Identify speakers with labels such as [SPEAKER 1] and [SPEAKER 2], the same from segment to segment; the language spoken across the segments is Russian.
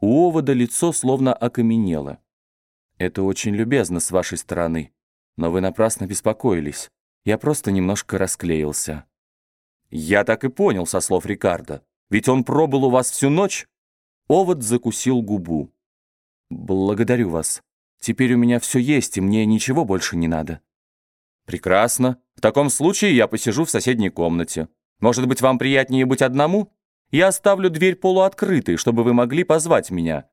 [SPEAKER 1] У овода лицо словно окаменело. «Это очень любезно с вашей стороны, но вы напрасно беспокоились. Я просто немножко расклеился». «Я так и понял со слов Рикардо. Ведь он пробыл у вас всю ночь?» Овод закусил губу. «Благодарю вас. Теперь у меня все есть, и мне ничего больше не надо». «Прекрасно. В таком случае я посижу в соседней комнате. Может быть, вам приятнее быть одному? Я оставлю дверь полуоткрытой, чтобы вы могли позвать меня».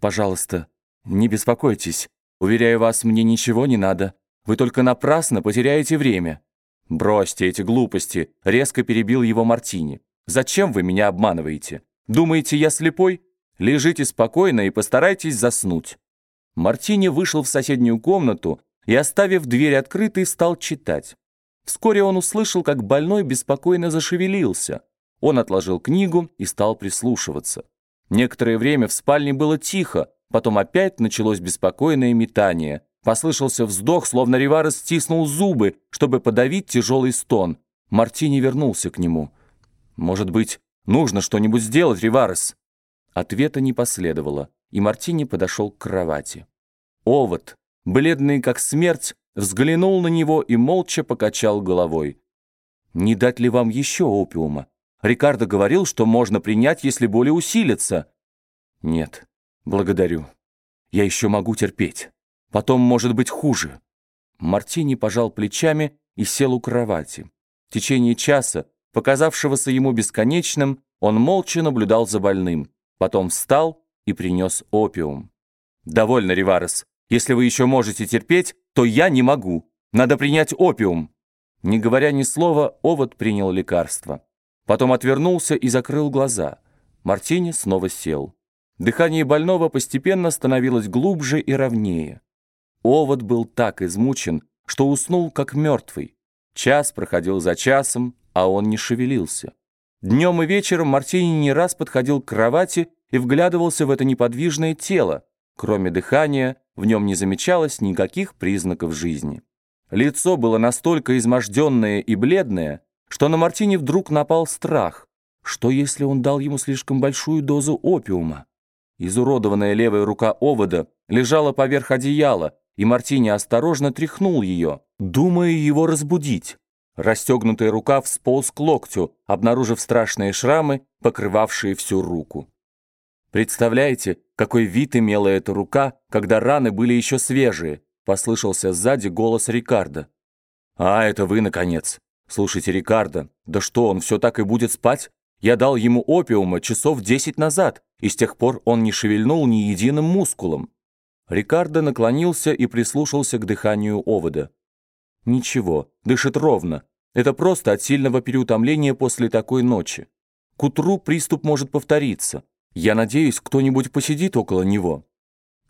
[SPEAKER 1] «Пожалуйста, не беспокойтесь. Уверяю вас, мне ничего не надо. Вы только напрасно потеряете время». «Бросьте эти глупости», — резко перебил его Мартини. «Зачем вы меня обманываете? Думаете, я слепой? Лежите спокойно и постарайтесь заснуть». Мартини вышел в соседнюю комнату и, оставив дверь открытой, стал читать. Вскоре он услышал, как больной беспокойно зашевелился. Он отложил книгу и стал прислушиваться. Некоторое время в спальне было тихо, потом опять началось беспокойное метание. Послышался вздох, словно Риварес стиснул зубы, чтобы подавить тяжелый стон. Мартини вернулся к нему. «Может быть, нужно что-нибудь сделать, Риварес?» Ответа не последовало, и Мартини подошел к кровати. Овод, бледный как смерть, взглянул на него и молча покачал головой. «Не дать ли вам еще опиума? Рикардо говорил, что можно принять, если боли усилятся». «Нет, благодарю. Я еще могу терпеть. Потом может быть хуже». Мартини пожал плечами и сел у кровати. В течение часа, показавшегося ему бесконечным, он молча наблюдал за больным. Потом встал и принес опиум. «Довольно, Риварес. Если вы еще можете терпеть, то я не могу. Надо принять опиум». Не говоря ни слова, овод принял лекарство. Потом отвернулся и закрыл глаза. Мартини снова сел. Дыхание больного постепенно становилось глубже и ровнее. Овод был так измучен, что уснул как мертвый. Час проходил за часом, а он не шевелился. Днем и вечером Мартини не раз подходил к кровати и вглядывался в это неподвижное тело. Кроме дыхания, в нем не замечалось никаких признаков жизни. Лицо было настолько изможденное и бледное, что на Мартине вдруг напал страх. Что, если он дал ему слишком большую дозу опиума? Изуродованная левая рука овода лежала поверх одеяла, и Мартини осторожно тряхнул ее, думая его разбудить. Расстегнутая рука всполз к локтю, обнаружив страшные шрамы, покрывавшие всю руку. Представляете, какой вид имела эта рука, когда раны были еще свежие? Послышался сзади голос Рикардо. «А, это вы, наконец. Слушайте, Рикардо, да что, он все так и будет спать? Я дал ему опиума часов десять назад, и с тех пор он не шевельнул ни единым мускулом». Рикардо наклонился и прислушался к дыханию овода. «Ничего, дышит ровно. Это просто от сильного переутомления после такой ночи. К утру приступ может повториться. Я надеюсь, кто-нибудь посидит около него.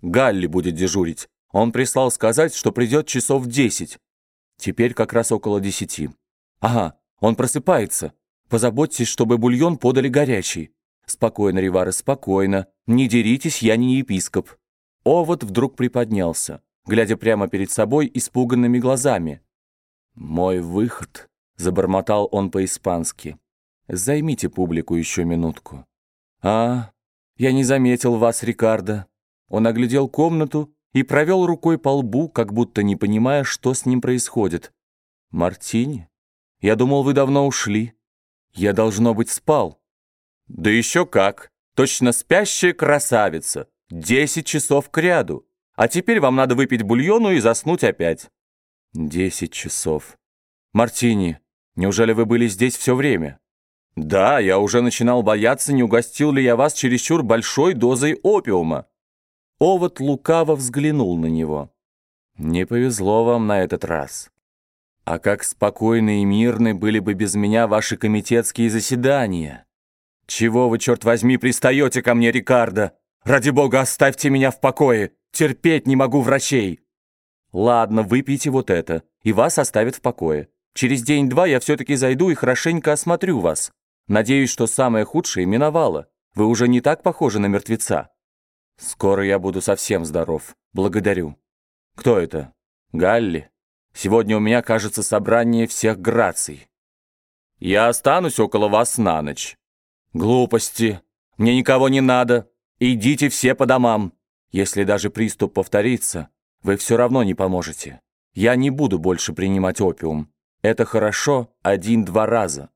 [SPEAKER 1] Галли будет дежурить. Он прислал сказать, что придет часов десять. Теперь как раз около десяти. Ага, он просыпается. Позаботьтесь, чтобы бульон подали горячий. Спокойно, Ривара, спокойно. Не деритесь, я не епископ. Овод вдруг приподнялся, глядя прямо перед собой испуганными глазами. «Мой выход», — забормотал он по-испански. «Займите публику еще минутку». «А, «Я не заметил вас, Рикардо». Он оглядел комнату и провел рукой по лбу, как будто не понимая, что с ним происходит. «Мартини? Я думал, вы давно ушли. Я, должно быть, спал». «Да еще как! Точно спящая красавица! Десять часов к ряду! А теперь вам надо выпить бульону и заснуть опять». «Десять часов. Мартини, неужели вы были здесь все время?» «Да, я уже начинал бояться, не угостил ли я вас чересчур большой дозой опиума». Овод лукаво взглянул на него. «Не повезло вам на этот раз. А как спокойны и мирны были бы без меня ваши комитетские заседания. Чего вы, черт возьми, пристаете ко мне, Рикардо? Ради бога, оставьте меня в покое. Терпеть не могу врачей». «Ладно, выпейте вот это, и вас оставят в покое. Через день-два я все-таки зайду и хорошенько осмотрю вас. Надеюсь, что самое худшее миновало. Вы уже не так похожи на мертвеца. Скоро я буду совсем здоров. Благодарю. Кто это? Галли? Сегодня у меня, кажется, собрание всех граций. Я останусь около вас на ночь. Глупости. Мне никого не надо. Идите все по домам. Если даже приступ повторится, вы все равно не поможете. Я не буду больше принимать опиум. Это хорошо один-два раза.